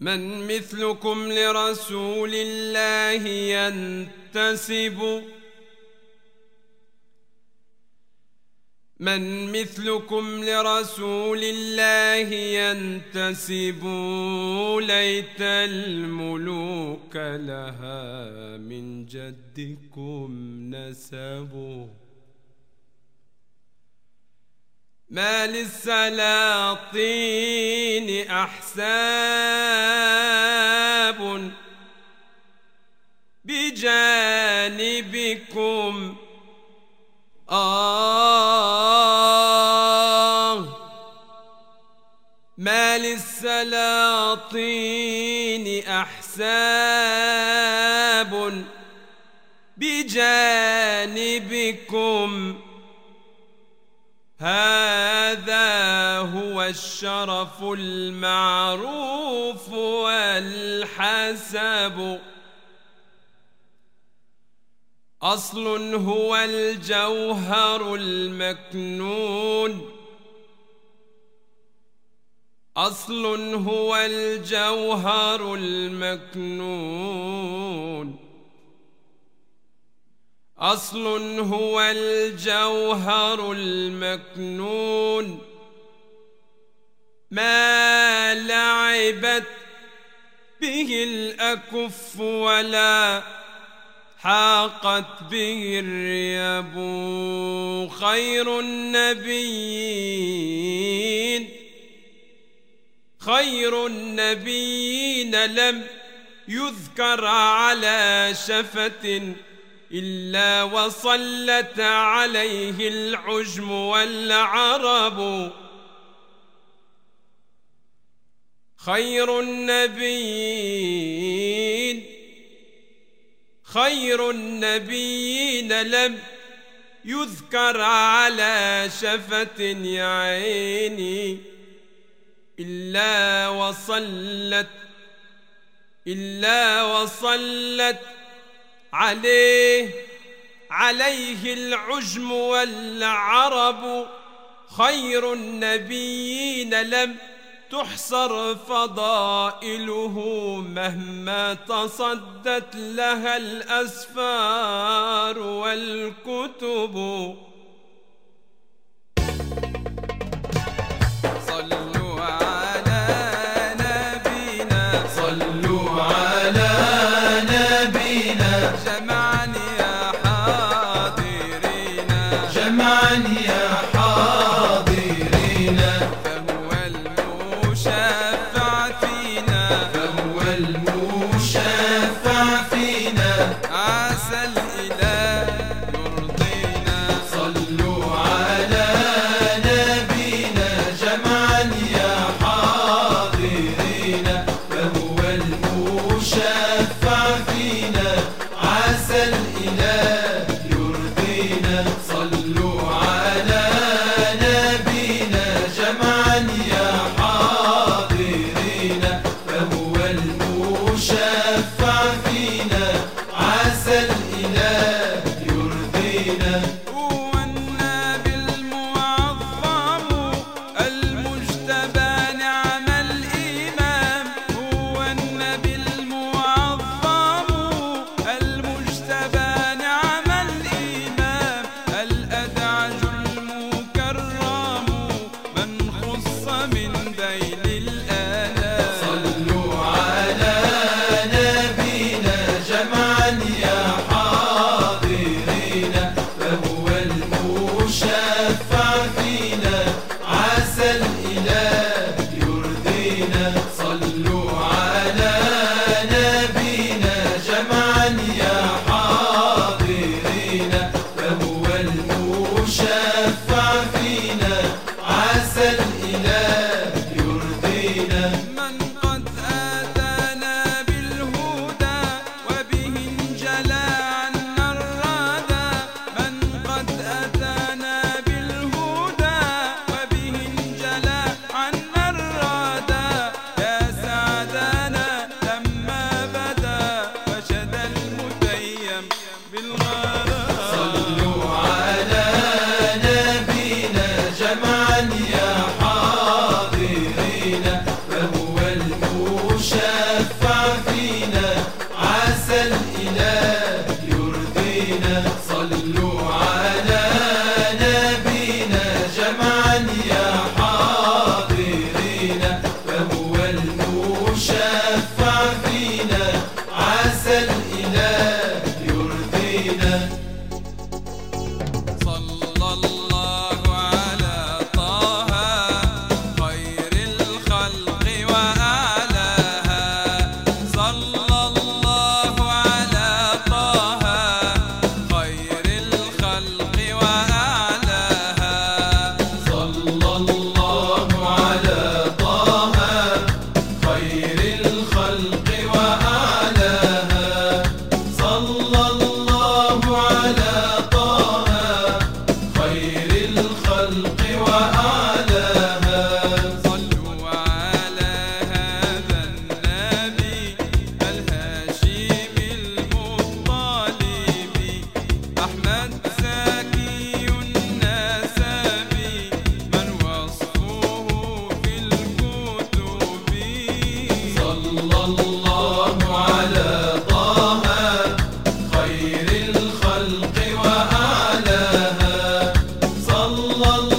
من مثلكم لرسول الله ينتسب. من مثلكم لرسول الله ينتسب. ليت الملوك لها من جدكم نسبوا ما للسلاطين أحساب بجانبكم آه. ما للسلاطين أحساب بجانبكم. هذا هو الشرف المعروف والحسب. أصل هو الجوهر المكنون. أصل هو الجوهر المكنون. أصل هو الجوهر المكنون. ما لعبت به الأكف ولا حاقت به الريب خير النبيين خير النبيين لم يذكر على شفة إلا وصلت عليه العجم والعرب خير النبيين خير النبيين لم يذكر على شفة عيني إلا وصلت إلا وصلت عليه عليه العجم والعرب. خير النبيين لم تحصر فضائله مهما تصدت لها الأسفار والكتب. إله olan